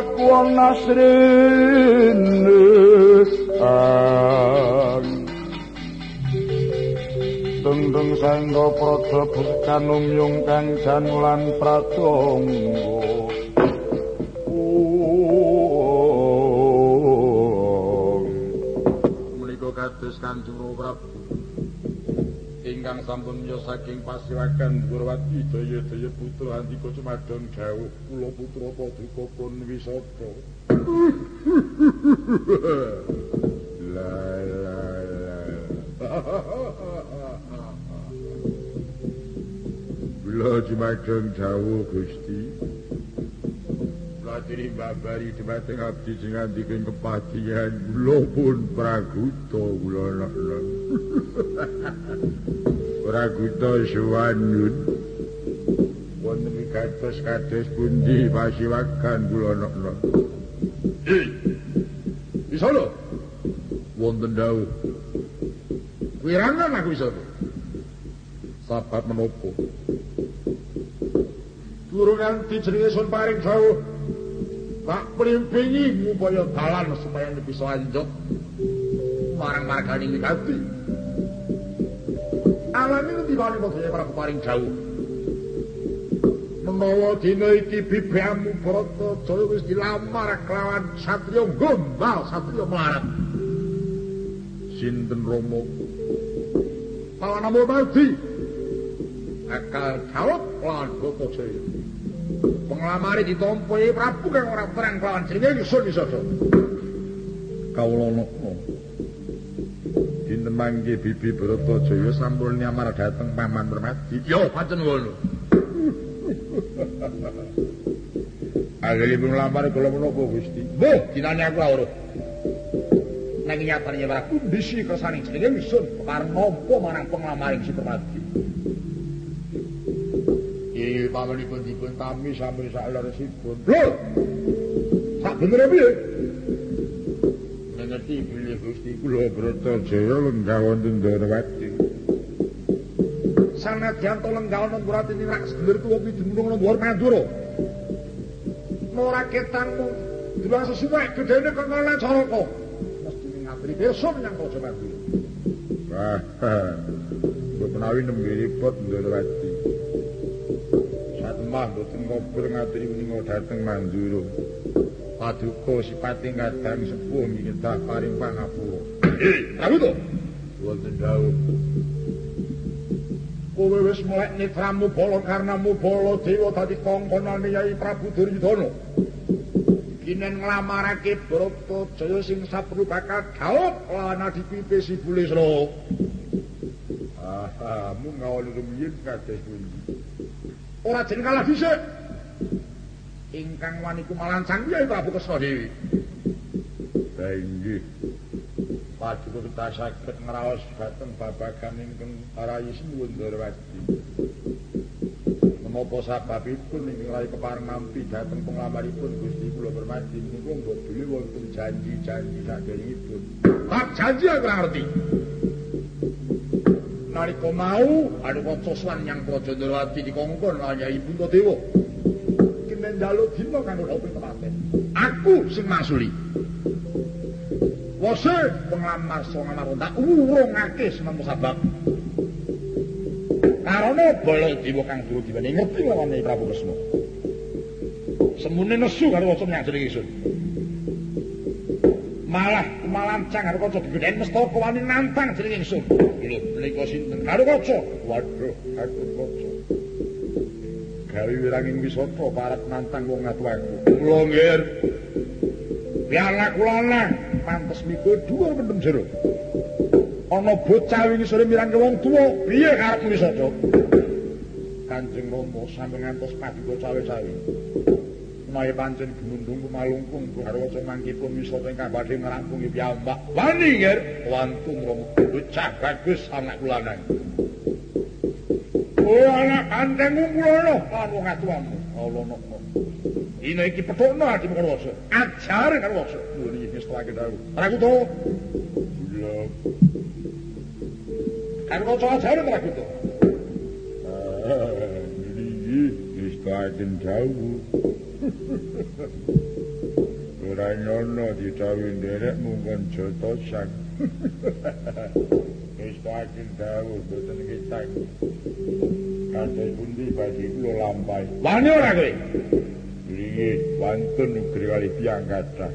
Pakuang nasrin Tungtung sangga prada kanumyung kang janulan pratangga. Menika kados Kanjeng Prabu ingkang sampun miyo saking pasiwakan Durwati daya-daya putra andika cumadon dawuh kula putra Paduka pun wisata. La la Kula jumadeng dawuh Gusti. Kula diri babari dhumateng abdi sing ngandikaken kepatihan kula pun praguta kula ana. Praguta suwanun. Wonten ing kados kados pundi pasiwakan kula. Eh. Bisa lho. Wonten dawuh. Wirangan aku bisa. Sahabat menopo. durung nganti jenenge sun paring dawuh tak primpingi ngupaya dalan supaya bisa lanjut marang margane wigati alami ngendi wae padha para paring dawuh menawa dina iki bibiamu brata jaya wis dilamar kelawan satriya gombal satriya melarat. Sinten romo? Pawan Amo Madi akal jawab lawan Goto Jaya. Penglamari ditompoi Prabu kang ora terang kelawan jenenge Sun Wisada. Kawula napa? Mangke Bibi Bratajaya sampun nyamar dhateng Paman Permadi. Yo, pancen ngono. Agalipun lamar kula menapa Gusti? Mbah, dinane aku ora. Nang nyatane Prabu bisi kersane jenenge Sun karep nampa marang penglamaring si Permadi. Iki pamanipun dipun tami sampe sak leresipun. Lho. Sak bener piye? Ngerti bilih Gusti kula Bratajaya lenggah wonten Darawati. Sanadyan to lenggah wonten Darawati rak sedulur tuwa kuwi dumunung luwar Mandura. Ora ketangmu durung sesuai gedene kok ngene caraka. Mesti ngatri pirsa menyang Raja Mandura. Wah. Menawi nembe ribet Darawati. lemah mboten ngobur ngaturi menika dhateng Mandura. Paduka sipating kadang sepuh minggah paring pangapura. Aku to. Wonten dawuh. Kowe wis mulai netramu bala karnamu bala dewa dadi kongkonane Yai Prabu Duryudana. Kinen nglamarake Bratajaya sing saperlu bakal gawok lan adipipe si Bulesra. Ah, mu ngawali rumiyin kados pundi. ora jeneng kalah dhisik. Ingkang wani kumalancang ya Prabu Kresna Dewi. Lah inggih. paduka kita saged ngraos dhateng babagan ingkang arayi sinuwun Drawati. Menapa sababipun ingkang lali kepareng nampi dhateng penglamaripun Gusti kula bermadi menika mbok wonten janji-janji saderengipun. Tak janji aku ngerti. Nalika mau ada kanca yang Praja Drawati dikongkon kaya Ibu Dewa. Kene njaluk dina kanggo opo tepaten. Aku sing masuli. Wase penglamar songa maronda urungake semampu sabab. Karena boleh diwa kang dulu dibanding ngerti lawane Prabu Kresna. Semune nesu karo waca nyang jeneng ingsun. Malah kumalancang karo kaca digeden mestaka wani nantang jeneng ingsun. Lho, menika sinten karo kaca? Waduh, aku kaca. Gawe wiranging wisata parat nantang wong aku. Kula nggih. Piala kula nang pantes mikul dhuwur pendem jero. Ana bocah wingi sore mirang wong tuwa, piye karep wisata? Kanjeng Rama sampun ngantos paduka cawe-cawe. Maya pancen gumundung kumalungkung karo waca mangkipun wisata ingkang badhe ngrampungi piyambak. Wani nggih, wantun Rama bocah bagus anak kula nang. Oh anak kantengmu mulono lan wong atuamu. Allah nokno. Ina iki petokno atimu karo wasa. Ajar karo wasa. Lho iki wis tak kedhawu. Ragu to. Lho. Kan kok ajar ragu to. Iki wis tak kedhawu. Ora nyono ditawi nderek mungkon jotosan. Wis tak kedhawu boten kita. Kanthi pundi badhe kula lampahi. Wani ora kowe? Iki wonten negeri kali tiyang kathah.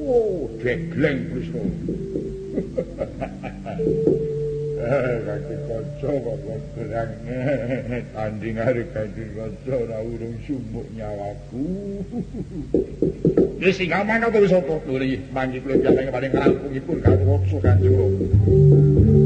Wo, degleng Krisna. Kaki kaca kok berang. Tanding hari kaki kaca ora urung sumuk nyawaku. Wis sing aman apa wis apa? Lho iki mangki kula biasane paling ngrampungipun karo waksa Kanjeng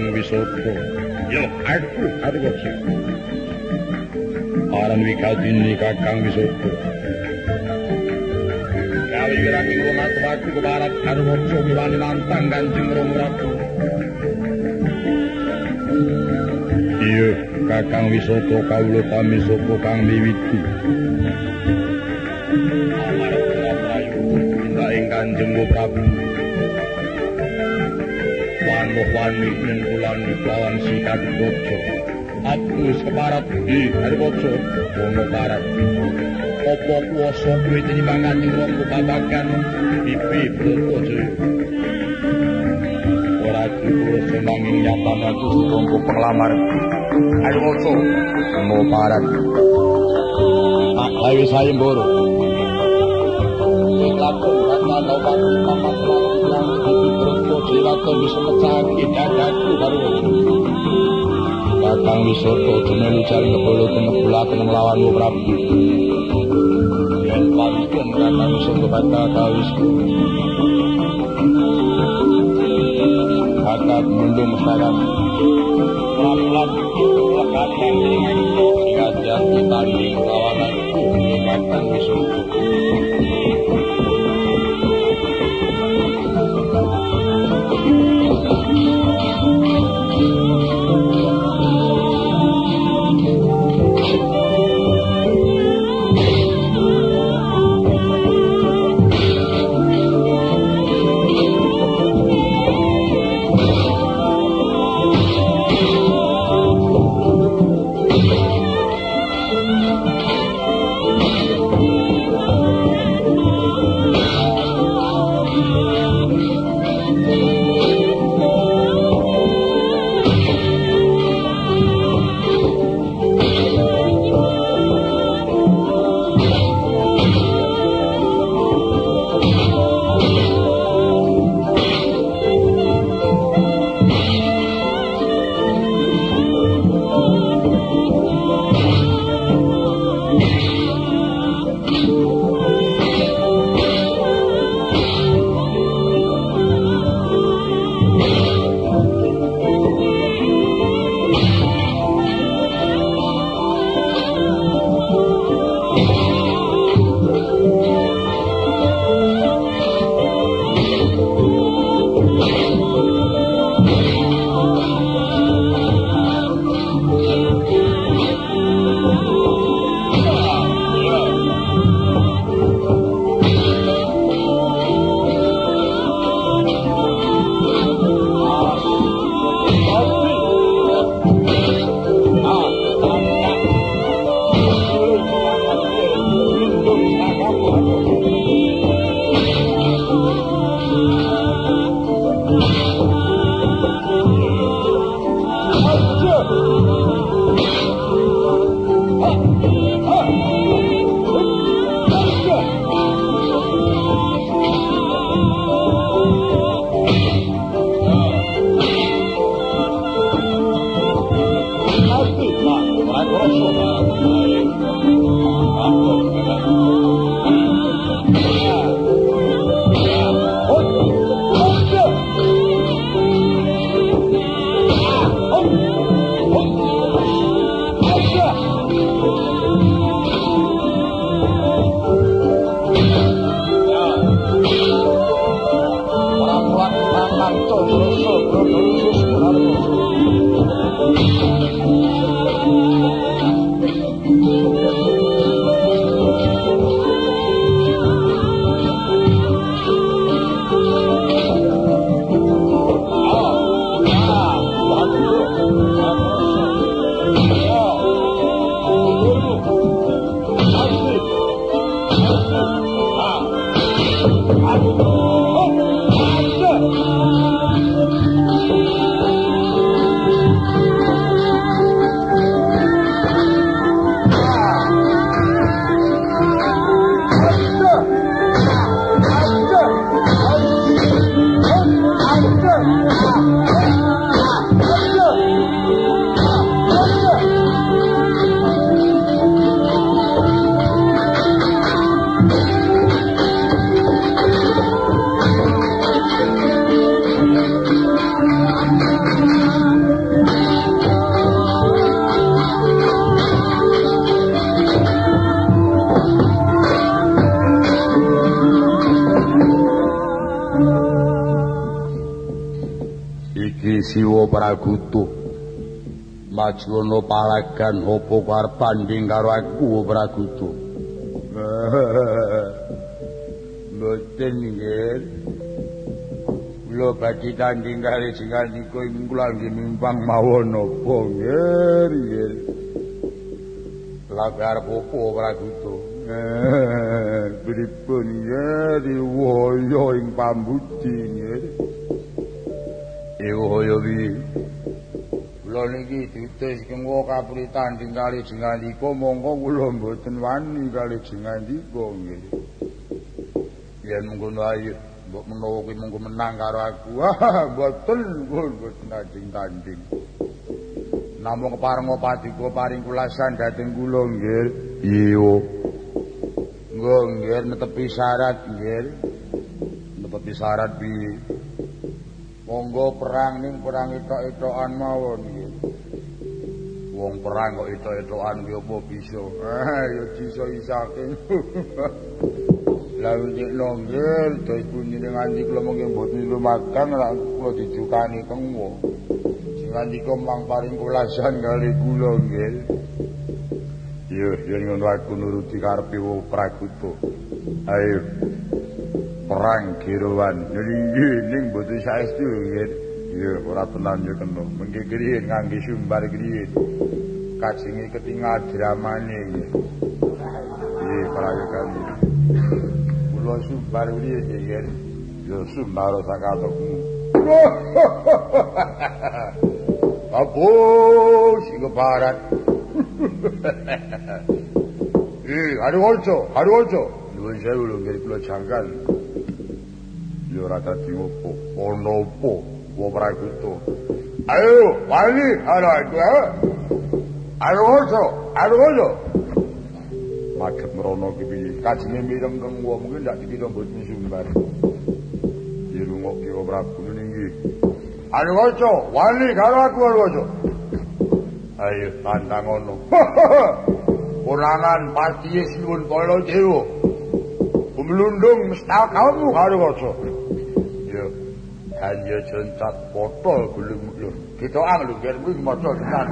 kakang wisata. Yo, aku satu waca. Aran wikadini kakang wisata. Kali wirami wong aku ke barat karo waca miwani nantang Kanjeng Rama Prabu. Iya, kakang wisata kawula pami sapa kang miwiti. Amarga Prabu, ing Kanjeng Prabu. Wani yen kula niklawan sikat bojo apus keparat di hari bojo wono parat opo kuoso kuwi tinimbang kanjeng wong kebabagan pipi bojo ora cukup senanging nyata aku wong pelamar hari bojo wono parat tak layu sayembara lakon kata taubat papat lawan yang dibrento jilaton bisa mecaki dadaku baru Kakang Wisoto jumelu cari ngebulu kenebulaken nglawanmu Prabu Yen pantun Kakang Wisoto bata kawis Kakak mundur mestakan Pelan-pelan Kakang Gajah ditanding Maju ana palagan apa arep banding karo aku Pragutu. Mboten nggih. Kula badhe tanding kali jingan niku ing kula nggih mimpang mawon apa nggih nggih. Lagar popo Pragutu. Pripun nggih diwoyo ing pambudi nggih. Wi. Kula niki diutus kengko kapritan ing kali jengandika mongko kula mboten wani kali jengandika nggih. Yen mengkono ayo mbok menawa kuwi mengko menang karo aku. Mboten mboten tanding tanding. Namung kepareng padika paring kulasan dhateng kula nggih. Iya. Nggih nggih netepi syarat nggih. Netepi syarat piye? Monggo perang ning perang etok-etokan mawon nggih. Wong perang kok etok-etokan ki apa bisa? Ah ya bisa isake. Lah nek nonggel to iku nine nganti kula mengke mboten lumakan lak kula dijukani kengwo. Sing nganti mang paring kulasan kali kula nggih. Yo yen ngono aku nuruti karepe prakuto. Ayo perang kiruan nyelinggi ning boten saestu nggih ya ora tenan yo kena. Mengki griyen ngangge sumbar griyen kajenge ketinggal dramane nggih iki prayogan kula sumbar griyen nggih yo sumbar sakatokmu Apo sing barat Eh, aduh orjo, aduh orjo. Nuwun sewu lho nggih kula jangkal. Ya ora dadi opo ana opo wa praguto ayo wali ana iku ayo ojo ayo ojo. Maget merono ki piye? Kajine mireng kang wong kuwi ndak dikira mboten sumbar dirungok ki wa prabu ninggi ayo ojo wali karo aku ayo ojo. Ayo tantang ngono kurangan pasti nuwun kala dewa. Umlundung mestal kamu karo ojo hanya jencat botol gulung lho kita ang lho biar maca tenan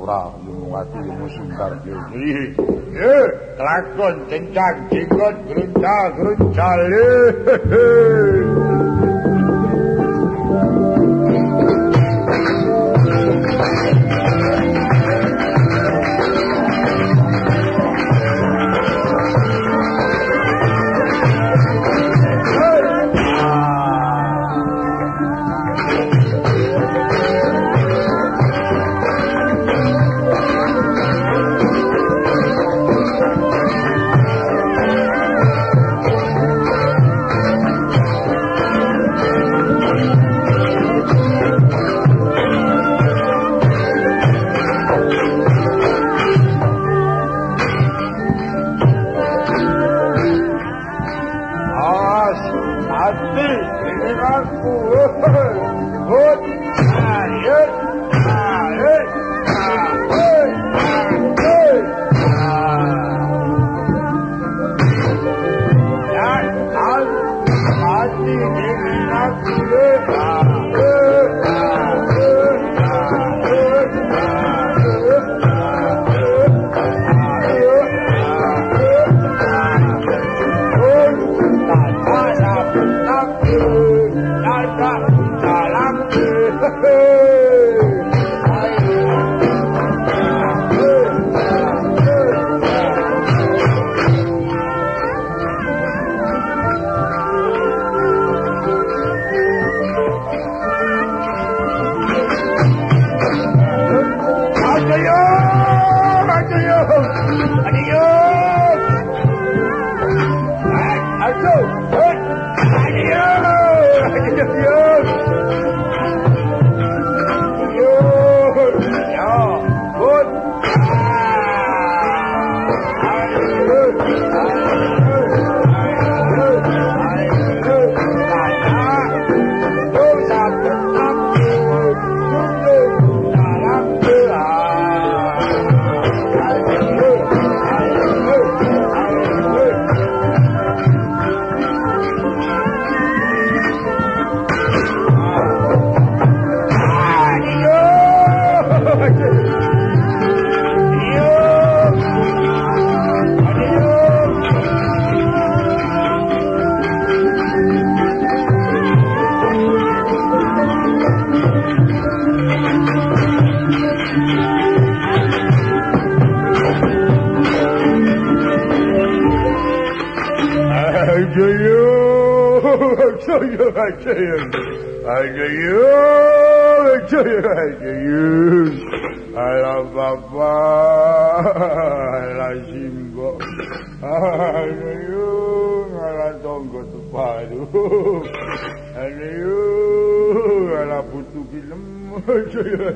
ora lumung ati musim kar iki. Eh kelakon cencang jenggot geruncal geruncal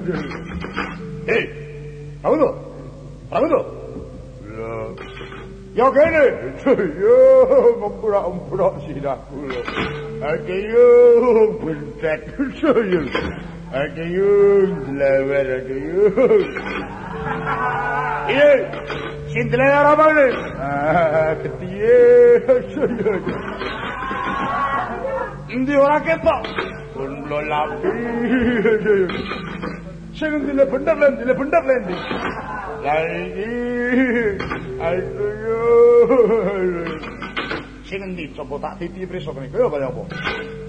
Ajayo, ajayo. Hei, kamu tuh? Kamu tuh? Loh. Ya kene. Yo ngemprak-emprak sirahku lho. Ake yo bentet yo. Ake yo lewer ake yo. Iya. Sing delewer apa ne? Ah, ketiye. Endi ora ketok? Pun lo lapi. Sing dile bener lan dile bener lan. Lah iki ayo Sing endi coba tak titi preso kene kaya kaya apa?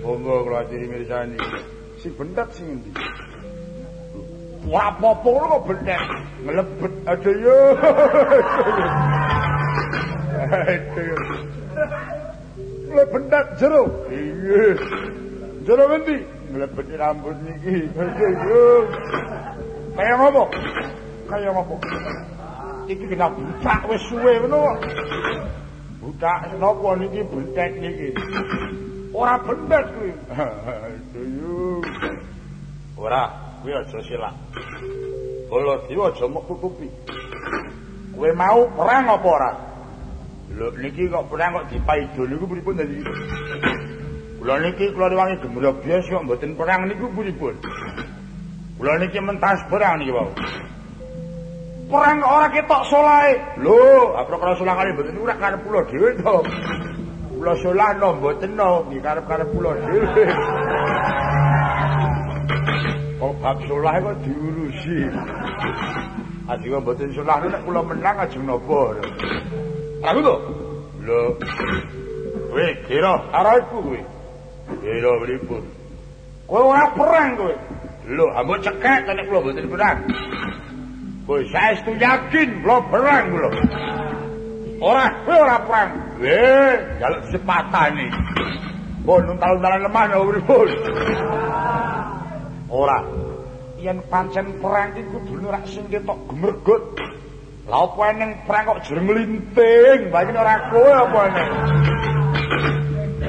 Monggo kula ajari mirsani. Sing bendet sing endi? Ora apa-apa kok bendet. Nglebet aja yo. Nglebet jero. Iya. Jero endi? Nglebet rambut niki. Kaya ngopo? Kaya ngopo? Iki kena butak wis suwe ngono kok. Butak napa niki bentet niki? Ora bendet kuwi. Aduh. Ora, kuwi aja silak. Kala diwa aja mok tutupi. Kowe mau perang apa ora? Lho niki kok perang kok dipaido niku pripun dadi? Kula niki kula rewangi gemrok biasa kok mboten perang niku pripun? Kula niki mentas perang niki wae. Perang ora ketok solahe. Lho, apro-apro solah kali mboten ora karep kula dhewe to. Kula solah no mboten no, nggih karep-karep kula dhewe. Kok bab solah kok diurusi. Aji kok mboten solah nek kula menang ajeng napa. Aku to. Lho. Kowe kira arahku kowe. Kira pripun? Kowe ora perang kowe. Lho, ambek cekek nek kula mboten perang. Kowe saestu yakin kula perang kula. Ora, kowe ora perang. Eh, jaluk sepatane. Bon nuntal-nuntalan lemah lho pripun? Ora. Yen pancen perang iki kudu ora sing ketok gemergut. Lah apa eneng perang kok jereng linting, bae ora kowe apa eneng.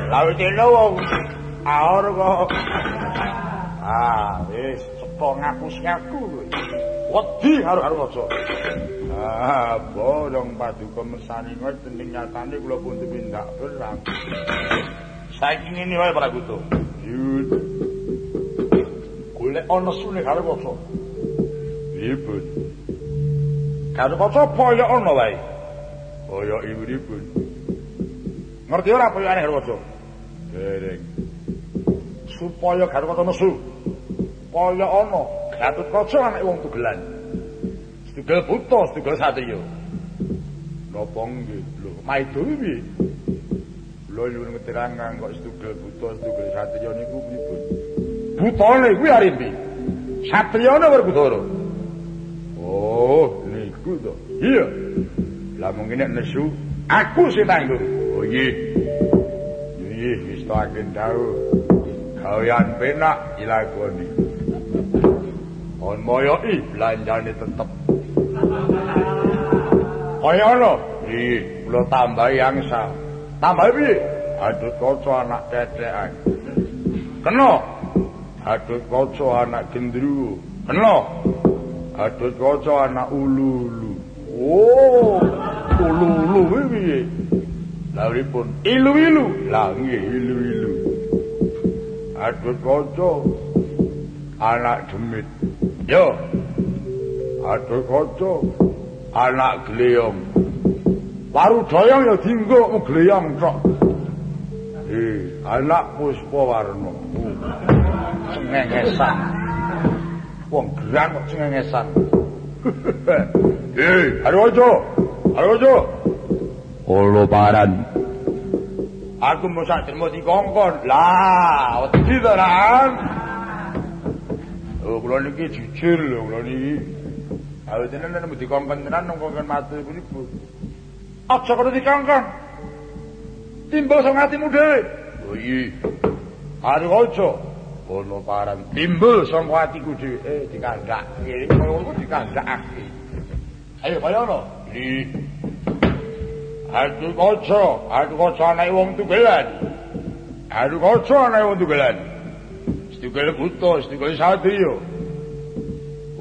Lah wis wong aor kok. Ah, wis cepo ngaku aku kowe. Wedi karo-karo aja. Ah, bodong paduka mesani kowe dening nyatane kula pun tindak perang. Saiki ngene wae para kutu. Yud. Golek ana sune karo aja. Ribut. Karo aja poyo ana wae. Poyo ibu-ibu. Ngerti ora poyoane karo aja? Dereng. Supaya aja nesu. Poyo ana. Gatut kaca anak wong tugelan. Setugel buta, setugel satriya. Napa nggih? Lho, maido piye? Lho nyuwun keterangan kok setugel buta, setugel satriya niku pripun? Butane kuwi piye? Satriyane Werkudara. Oh, niku to. Iya. Lah mungkin nek nesu aku sing tanggung. Oh nggih. Nggih, tak kendhau. Gawean penak ilakoni. On moyoi belanjane tetep. Kaya ana? Nggih, kula tambahi angsa. Tambahi piye? Adut kaca anak tetekan. Kena. Adut kaca anak gendruwo. Kena. Adut kaca anak ululu. Oh, ululu piye? Lah pripun? Ilu-ilu. Lah nggih, ilu-ilu. Adut kaca anak demit. Yo. Adut kaca anak gleyong. Waru doyong ya dinggo gleyong tok. Eh, anak puspa warna. Cengengesan. Wong gerang kok cengengesan. Eh, ayo aja. Ayo aja. Olo paran. Aku mau sak terima dikongkon. Lah, wedi to, Ran. Oh, kula niki jujur lho, kula niki. Awit tenan nek mesti dikongkon tenan nang kongkon mati pripun. Aja karo dikongkon. timbul sang atimu dhewe. Oh iya. Are aja ono parang timbul sang atiku dhewe eh dikandhak. Iki ngono dikandhakake. Ayo kaya ono. Iki. Aduh kaca, aduh kaca anake wong tugelan. Aduh kaca anake wong tugelan. Setugel buta, setugel satriya.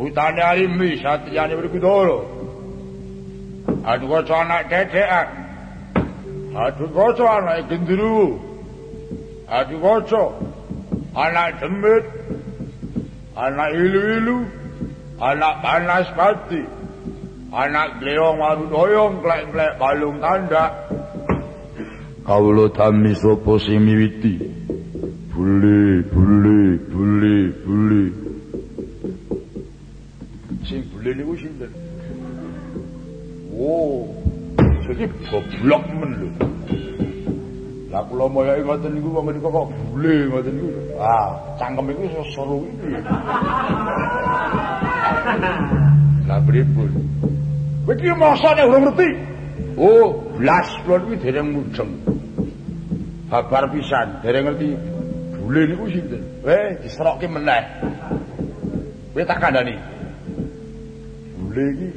Utane alimi, satriyane Werkudara. Aduh kaca anak dedekan. Aduh kaca anak gendruwo. Aduh kaca anak demit. Anak ilu-ilu. Anak panas pati. Anak gleong waru doyong klek-klek balung tanda. Kawula tami sapa sing miwiti bule bule bule bule. Sing bule niku sinten? Oh jadi goblok men lho. Lah kula moyo ngoten niku wong niku kok bule ngoten niku. Ah cangkem iku seru iki. Lah pripun Iki masane ora ngerti. Oh, blas kula iki dereng mujeng. Babar pisan, dereng ngerti bule niku sinten. Eh, diserokke meneh. Kowe tak kandhani. Bule iki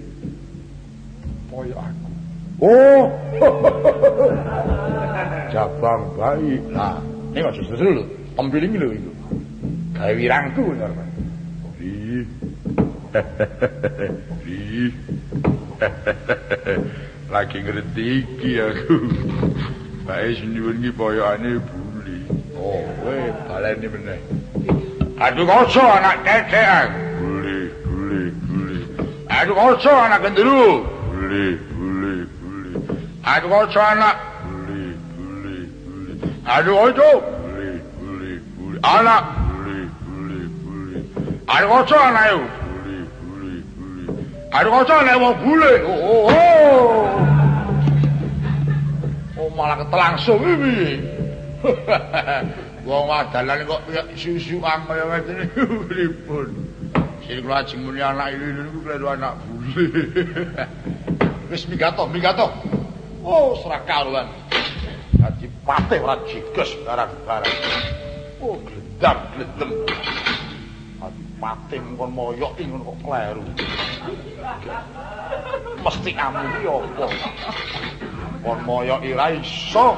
koyo aku. Oh. Jabang baik. Lah, ini aja seru lho. Tempiling lho iku. Gawe wirangku ngono. Ih. Ih. lagi ngerti iki aku. Bae nyuwun iki poyokane buli. Oh kowe baleni meneh. Aduh koso anak cecek buli buli buli. Aduh koso anak gendru. Buli buli buli. Aduh koso anak. Buli buli buli. Aduh koso buli buli buli. Anak. Buli buli buli. Aduh koso anak yuk Kaca nek wong bule. Oh, oh. Oh malah ketelangsung iki. Wong wadalan kok kaya ngene pripun. Sing kula ajeng muni anak iki niku kleru anak bule. Wis migato, migato. Oh, serak karuan. Dadi patih ora jiges barang-barang. Oh, gledam, pating kon moyok ing kok kleru. Mesti amu iki apa? Kon moyok ora iso.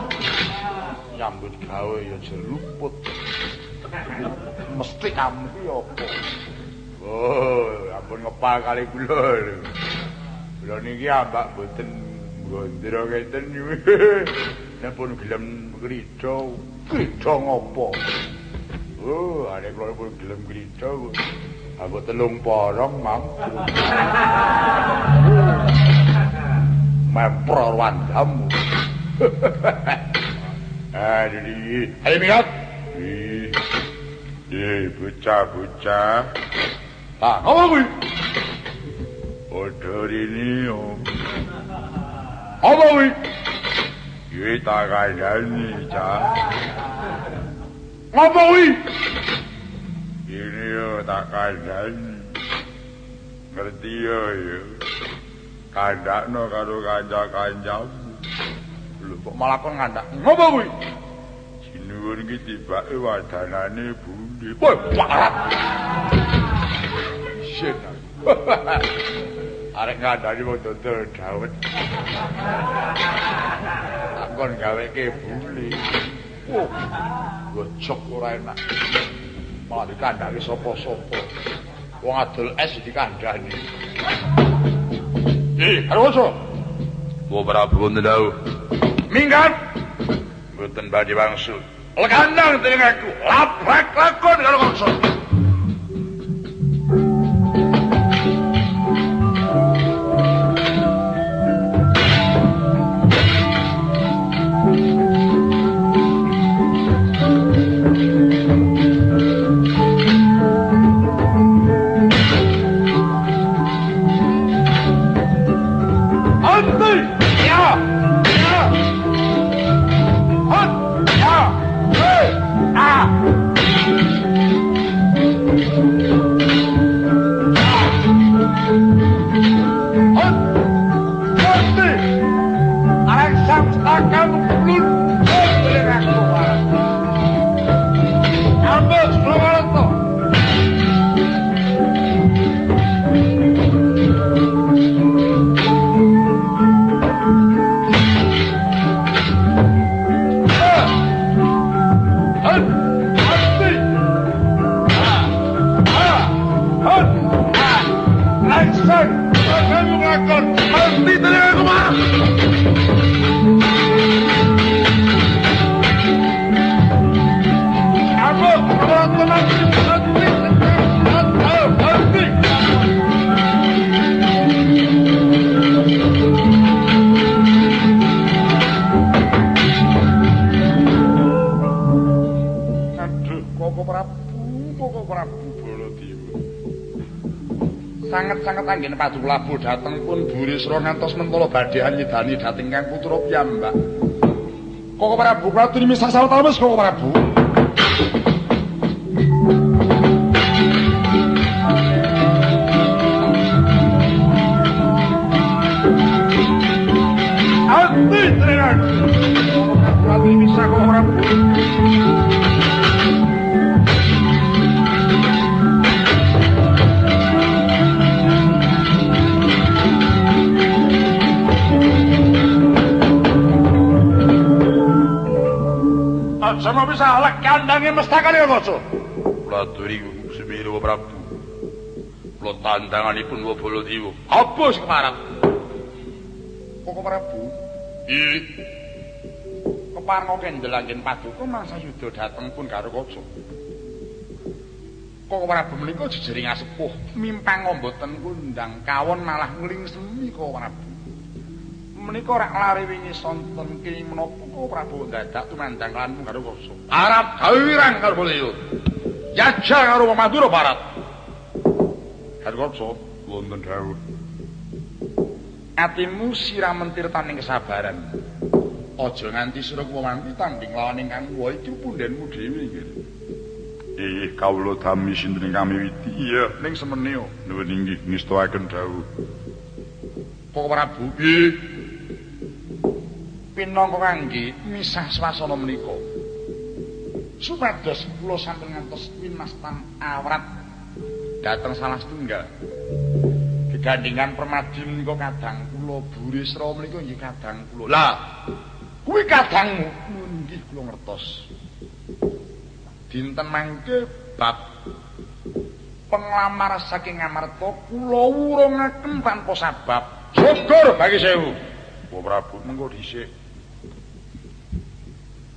Nyambut gawe ya jeruput. Mesti amu iki apa? Oh, ampun ngepal kali kula. Kula niki ambak mboten gondro ngeten. Nek pun gelem krida, krida ngopo? Oh, ada keluar pun gelem gereja. Aku telung porong mampu. Mepro wandamu. Aduh, ayo mingat. Eh, bocah-bocah. Ah, apa kuwi? Ini, Om. Apa kuwi? Kita kandani, Cak. Ngapa kuwi? Ini yo tak kandhani. Ngerti yo yo. Kandakno karo kanca-kancamu. Lho kok malah kon ngandak. Ngapa kuwi? Sinuwun iki tibake wadanane bundi. Woi, parat. Shit. Arek ngandani wong dodol dawet. Takon gaweke buli. Oh, gocok ora enak. Malah dikandhani sapa-sapa. Wong adol es dikandhani. Eh, karo ojo. Wo Prabu Ndau. Minggat. Mboten badhe wangsul. Lekandang dening aku. Labrak lakon karo ojo. Anggen Padulabu dateng pun Burisra ngantos mentala badhe nyidani dhateng Kang Putra piyambak. Koko Prabu kuwi misah sawetawis Koko Prabu. Mestakane kaca. Praduri Semira Prabu. Kula tandanganipun wa Baladewa. Apa keparang? Koko Prabu, Ih, keparang kendel anggen paduka mangsa yuda dateng pun karo kaca. Koko Prabu menika jejering asepuh, mimpang mboten kundang kawon malah nglingsemi Koko Prabu. Menika rak lare wingi sonten kene menapa Koko Prabu dadak tumandang lan karo kaca. Arab gawe wirang karo Baladewa. Jajal karo Madura Barat. Kaca. Wonten dawuh. atimu siramen tirtaning kesabaran. Aja nganti sira kuwanti tanding lawan ingkang wa iki pundhenmu dhewe nggih. Eh, kawula dami sinten ingkang miwiti. Iya, ning semene. Nuwun inggih ngestakaken dawuh. Kok Prabu Nggih. Pinangka kangge misah swasana menika. Supados kula sampun ngantos winastan awrat dhateng salah setunggal. Gegandingan permadi menika kadang kula Burisra menika nggih kadang kula. Lah, kuwi kadangmu. Nggih kula ngertos. Dinten mangke bab penglamar saking Amarta kula wurungaken tanpa sabab. Syukur bagi sewu. Wa Prabu mengko dhisik.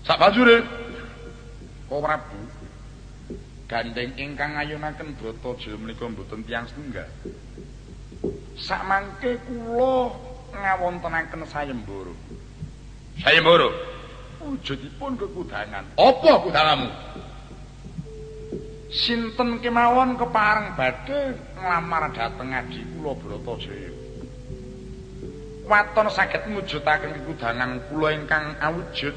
Sak banjure Kok Prabu gandeng ingkang ayunaken Brataja menika mboten tiyang setunggal. Sak mangke kula ngawontenaken sayembara. Sayembara. Wujudipun kekudangan. Apa kudanganmu? Sinten kemawon kepareng badhe nglamar dhateng adi kula Bratajaya. Waton saged mujudaken kekudangan kula ingkang awujud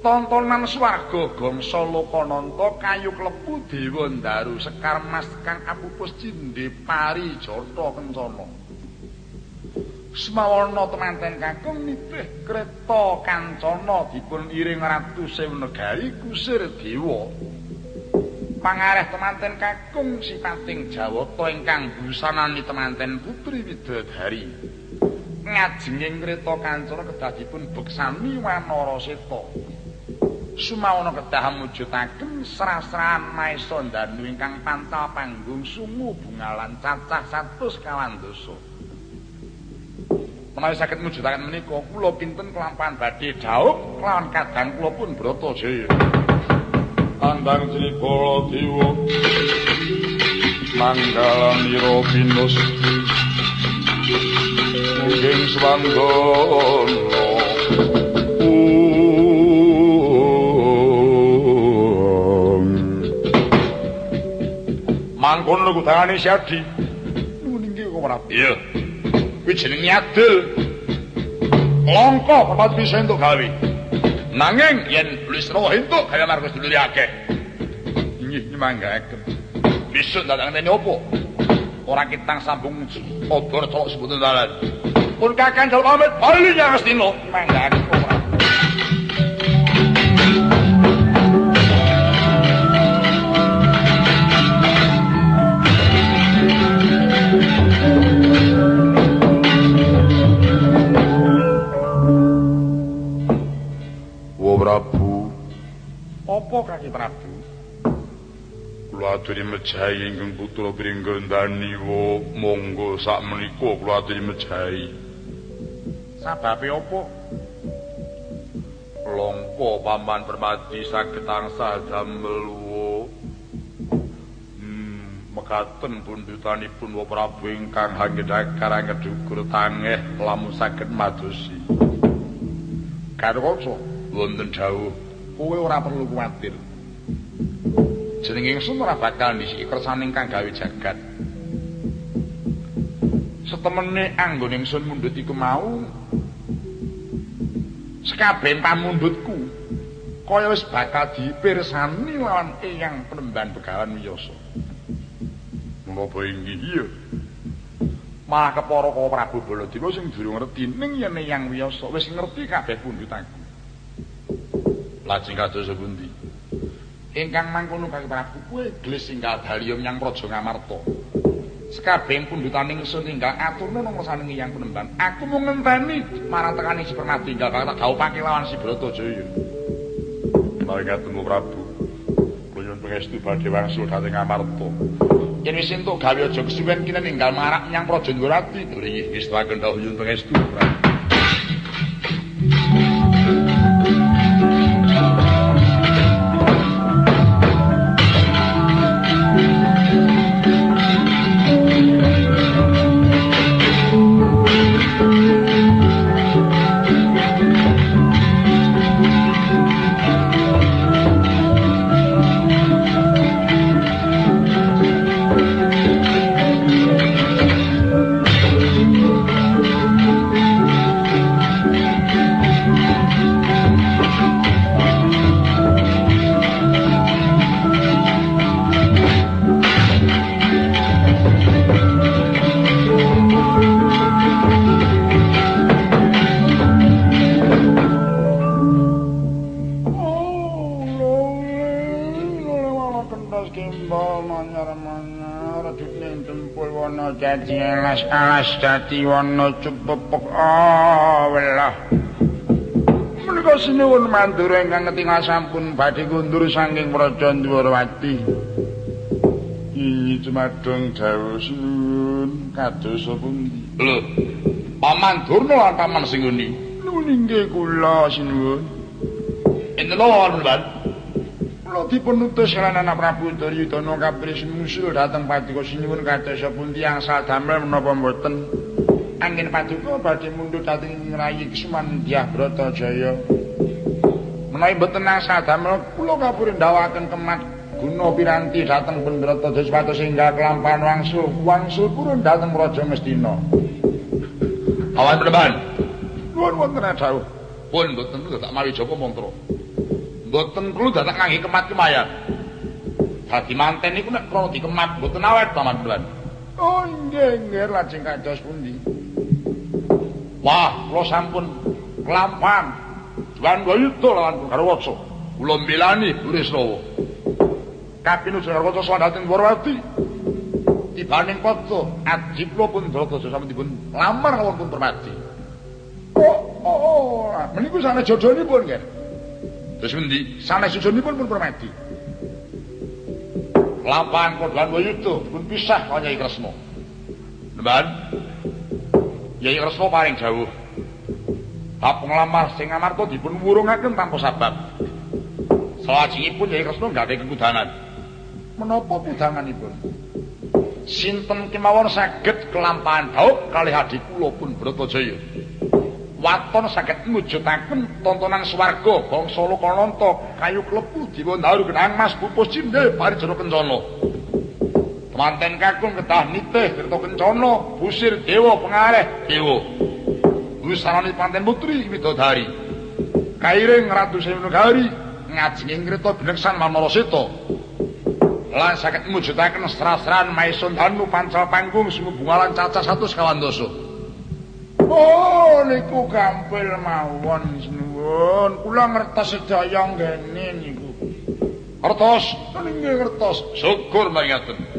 tontonan swarga gangsa lokananta kayu klepu dewa ndaru sekar mas kang apupus cindhe pari jata kencana. Semawana temanten kakung nitih kreta kancana dipun iring ratu sewnegari kusir dewa. Pangareh temanten kakung sipating jawata ingkang busanani temanten putri widodari ngajenging kreta kancana kedah dipun beksani wanara seta sumawana kedah mujudaken srasrahan maesa danu ingkang pantal panggung sungu bungalan cacah 100 kawan dosa. Menawi saged mujudaken menika kula pinten kelampahan badhe dhaup kelawan kadang kula pun Bratajaya. Andang Sri Baladewa. Manggalanira pinus. Mungking swanggana. Mangkon lho kudangane Syadi. Nuwun inggih kok Prabu. Iya. Kuwi jenenge adil. Langka papat bisa entuk gawe. Nanging yen Blisra entuk gawe marga sedulur akeh. Inggih nyemanggaken. Besok datangane opo? Ora kitang sambung obor colok sebutan dalan. Pun kakang jal pamit bali nyang Astina. Nyemanggaken Apa kaki Prabu? kula aturi mejahi ingkang putra Pringgandani wa monggo sak menika kula aturi mejahi. Sababe apa? Longko paman permati saged tansah damel wa hmm, mekaten pundutanipun wa Prabu ingkang hanggedhakar ngedukur tangeh lamun saged madosi. Kaca, Wonten dawuh kowe ora perlu kuwatir. jeneng ingsun ora bakal ndisiki kersane kang gawe jagat. Setemene anggone ingsun mundhut iku mau sekabeh pamundhutku kaya wis bakal dipirsani lawan eyang penemban begawan wiyasa menapa inggih? Iya. Malah kepara kaya Prabu Baladewa sing durung ngerti ning yen eyang wiyasa wis ngerti kabeh pundhut aku lajeng kados pundi ingkang mangkono kang Prabu kuwi glis singgal dalya menyang Praja Ngamarta sekabeh pundhutane ingsun tinggal aturna nomor saning eyang penemban aku mung ngenteni marang tekane si Permati tinggal tak gaupake lawan si Bratajaya Mari ketemu Prabu. Kunyun pengestu badhe wangsul dhateng Amarta. Yen wis entuk gawe aja kesuwen kene ninggal marak nyang Praja Ndorati. Nggih, wis taken dawuh nyun pengestu Prabu. Alas dadi wana cepepek awelah menika sinuwun mandur ingkang ketingal sampun badhe kundur saking praja Dwarawati iki cumadong dawuh sinuwun kados pundi lho paman durna lan paman singuni nuningge kula sinuwun. Enten lawan kula dipun utus lan anak Prabu Duryudana kapris musul dhateng paduka sinuwun kados pundi angsal damel menapa mboten angin paduka badhe mundhut dhateng ngrayi Kusuman Dyah Bratajaya menawi mboten angsal damel kula kapuri ndawaken kemat guna piranti dhateng Bratajaya supados enggal kelampahan wangsul wangsul purun dhateng Raja Mestina awan peneban nuwun wonten dawuh pun mboten tak mawi japa mantra mboten perlu datang ngangge kemat kemayan. Dadi manten niku nek krana dikemat mboten awet paman bulan. Oh nggih nggih lajeng kados pundi? Wah, kula sampun kelampang. Juan Gayuda lawan Garwaca. Kula mbelani Burisrawa. Kapinu Garwaca swandating Warwati. Tibaning kota Adiplo pun dados sampun dipun lamar kawon pun permati. Oh, oh, oh. Meniku sana jodohnipun nggih. Terus endi? Sanes susunipun pun permati. Lapangan Kodwan Wayuda pun pisah karo Nyai Kresna. Nemban. Nyai Kresna paring jauh. Bab nglamar sing amarta dipun wurungaken tanpa sabab. Salajengipun Nyai Kresna nggate kekudanan. Menapa kudanganipun? Sinten kemawon saged kelampahan dauk kalih adik kula pun Bratajaya. waton saged mujudaken tontonan swarga bangsa Lokananta kayu klepu diwondaru genang Mas Pupus Cinde parijana kencana. Temanten kakung kedah nitih tirta kencana busir dewa pengareh dewa. Busarane panten putri widodari. Kairing Ratu Seminugari ngajeng kreta bineksan Mamaraseta. Lan saged mujudaken sasran Maisun Danu pancal panggung sumubungalan cacah 100 kawan dosa. Oh, niku gampil mawon nuwun. Kula ngertos sedaya ngene niku. Ngertos? Nggih ngertos. Syukur mangaten.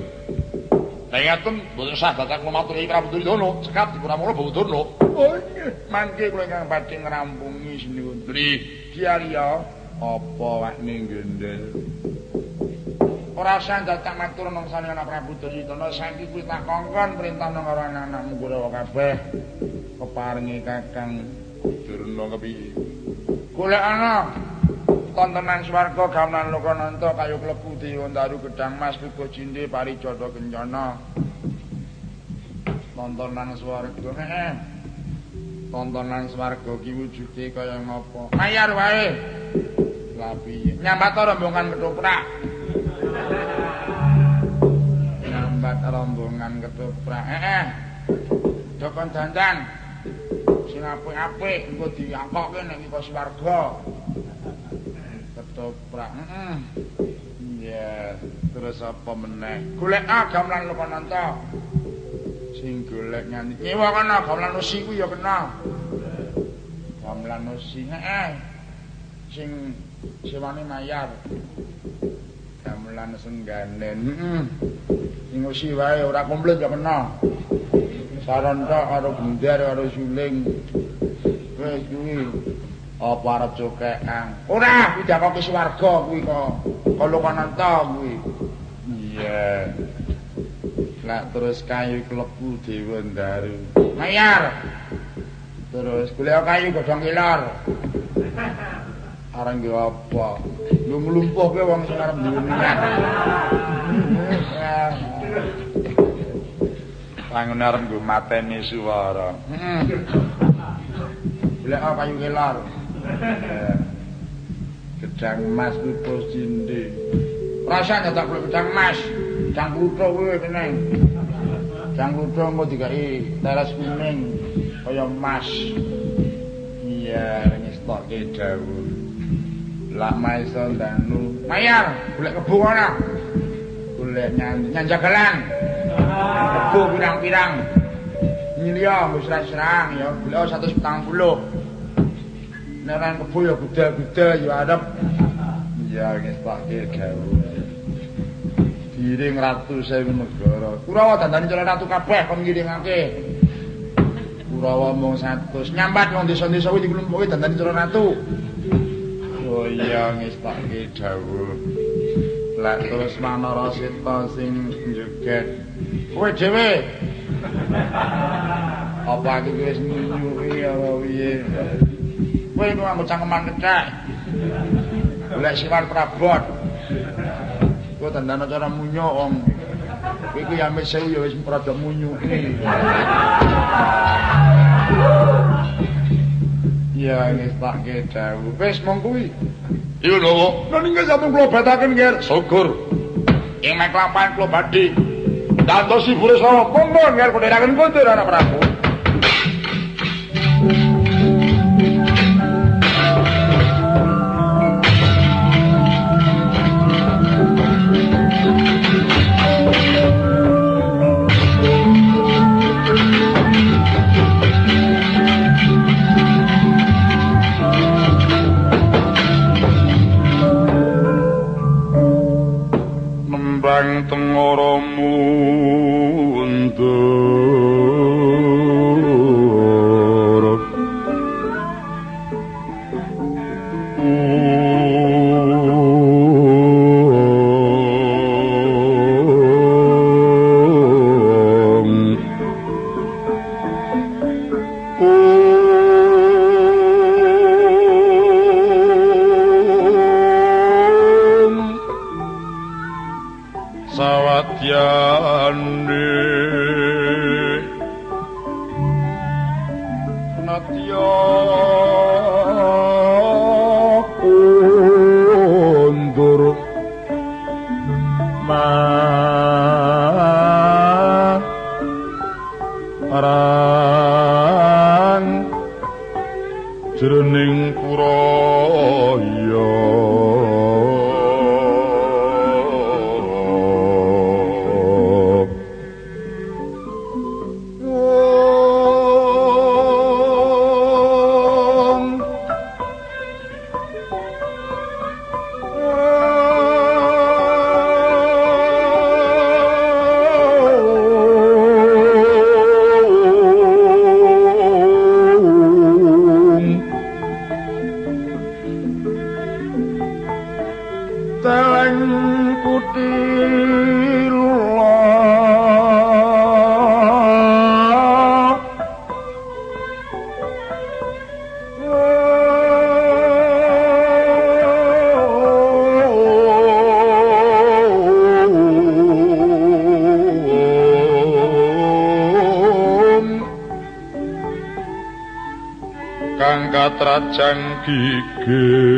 Mangaten boten sah datang matur ing Prabu Duryudana, cekap Bawa Durna. Oh nggih, mangke kula ingkang badhe ngrampungi sinuwun. Dri, Kiarya apa wakne gendel. Ora usah datang matur nang sane ana Prabu Duryudana, saiki kuwi tak kongkon perintah nang karo anak-anakmu Kurawa kabeh. keparingi kakang durna kepiye golek ana tontonan swarga gamelan lokananta kayu klebu diwondaru gedang mas kugo jinde paricada kencana tontonan swarga heeh tontonan swarga ki wujude kaya ngapa mayar wae piye nyambat rombongan ketoprak Nyambat rombongan ketoprak. Eh, eh. Dokon dandan. Sing apik-apik engko diangkokke nek iki swarga. Ketoprak. Heeh. Iya, terus apa meneh? Golek gamelan Lokananta. Sing golek nyanyi. Nyewa kana gamelan usi ku ya kena. Gamelan usi. Heeh. Sing sewane mayar. Gamelan sengganen. Heeh. Sing usi wae ora komplit ya kena. Saron tok karo bundar karo suling. Wis kuwi apa arep cokekan? Ora, kuwi dakoke swarga kuwi kok. Kalo kananta kuwi. Iya. Lah terus kayu klebu dewa ndaru. Mayar. Terus golek kayu godhong kilor. Arang ge apa? Lu mlumpuh kowe wong sing arep minyak. Pangune arep nggo mateni suwara. Heeh. Golek kayu kilor. Gedang emas kuwi pos cindi. Rasane tak golek gedang emas. Gedang klutho kuwi keneng. Gedang klutho mau dikai teles kuning kaya emas. Iya, ngestokke dawuh. Lak maiso danu. Mayar, golek kebo ana. Golek nyanjagalan. Kebo pirang-pirang. Nyilya wis serang ya, golek 170. Nek ora kebo ya gudel-gudel ya arep. Iya, ngestokke dawuh. Giring ratu sewu negara. Kurawa dandani calon ratu kabeh kon ngiringake. Kurawa mung 100. Nyambat wong desa-desa kuwi dikelumpuke dandani calon ratu. Oh iya ngestake dawuh. Lah terus manara sita sing joget. Kowe dhewe. Apa iki wis nyuwuhi apa piye? Kowe iku nganggo cangkeman kecek. Golek siwar prabot. Kowe tandana cara munyo om. Kowe iki yame sewu ya wis rada munyuki. Ya wis tak dawuh. Wis mong kuwi. Iya lho. Lah ning sampun kula bataken nger. Syukur. Ing mek lampahan kula badhe. Dados sibure sawa monggo nger kuderaken kundur anak Prabu. Jroning puraya katrajang gigir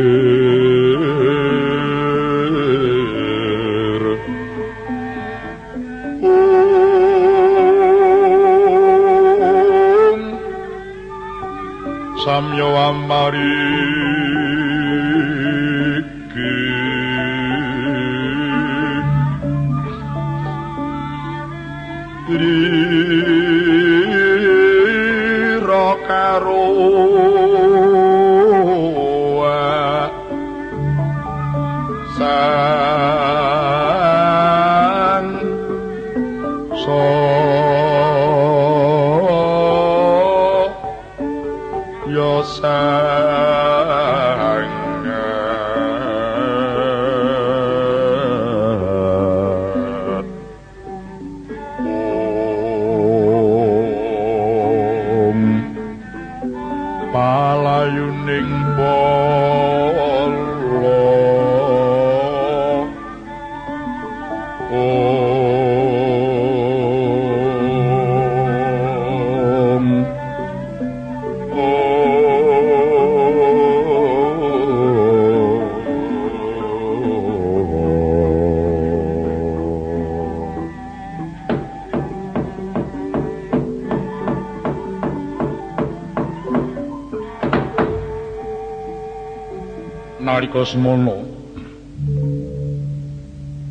nalika semana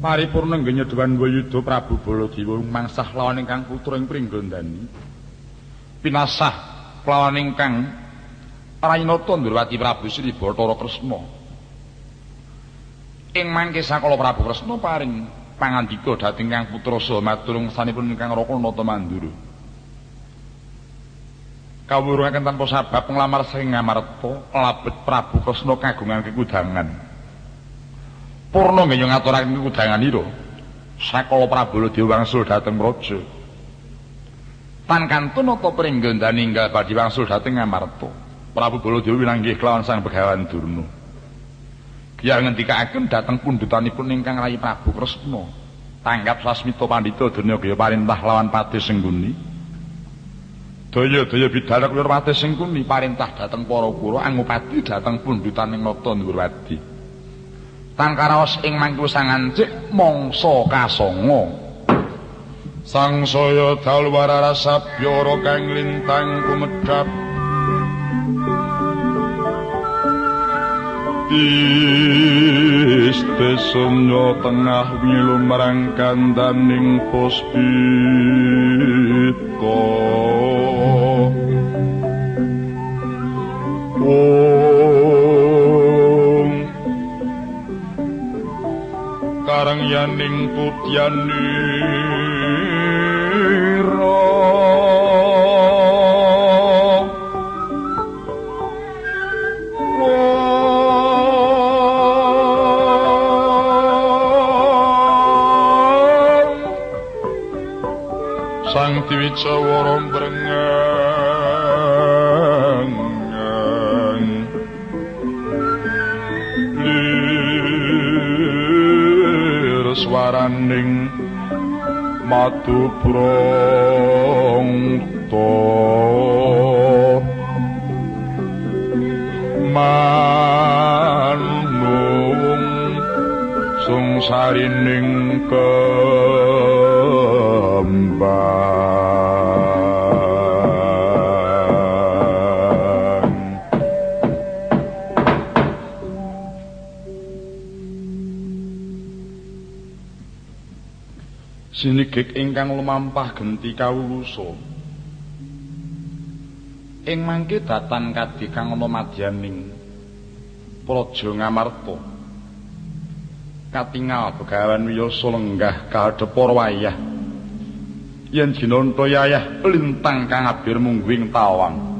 paripurna ngenyedhuwan Wayuda Prabu Baladewa mangsah lawan ingkang putra ing Pringgondani. Pinasah lawan ingkang Rayinata Ndurwati Prabu Sri Bathara Kresna. Ing mangke sakala Prabu Kresna paring pangandika dhateng kang putra saha maturung sanipun ingkang Rakanata Mandura kawurungaken tanpa sabab nglamar sing ngamarta labet Prabu Kresna kagungan kekudangan. Purna nggih ngaturaken kekudanganira. Sakala Prabu Dewa wangsul dhateng raja. Tan kantun apa pringgondane ninggal badhe wangsul dhateng ngamarta. Prabu Baladewa winanggih kelawan Sang Begawan Durna. Kia ngendikaken dhateng pundutanipun ingkang Rai Prabu Kresna. Tanggap sasmita pandhita Durna kaya parintah lawan Pati Sengguni. Daya-daya bidalek Wirwati sing kuni parintah dhateng para kura angupati dhateng pundhutaning nata Nurwadi. Tangkaraos ing mangku sangancik mangsa kasanga. Sang saya dalwara sabya kang lintang kumedhap. Iste sunyo tengah wilu marang kandaning puspita. Om. Karang yaning putyani Sang Diwicawara brengang matu prongto manung sungsarining kembang Sinigik ingkang lumampah genti kawuwusa Ing mangke datan kadi kang ana madyaning Praja Ngamarta. Katingal begawan wiyasa lenggah kadhep wayah. Yen jinanta yayah lintang kang abir mungguing tawang